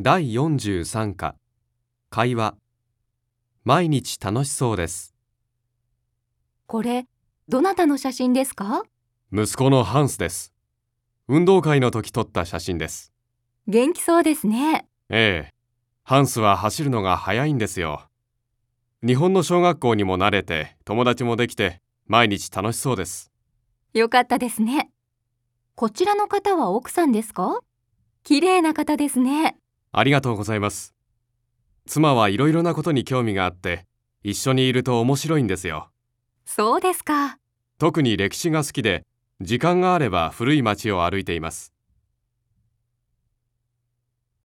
第43課。会話。毎日楽しそうです。これ、どなたの写真ですか？息子のハンスです。運動会の時撮った写真です。元気そうですね。ええ。ハンスは走るのが速いんですよ。日本の小学校にも慣れて友達もできて毎日楽しそうです。よかったですね。こちらの方は奥さんですか？綺麗な方ですね。ありがとうございます。妻はいろいろなことに興味があって一緒にいると面白いんですよ。そうですか。特に歴史が好きで時間があれば古い町を歩いています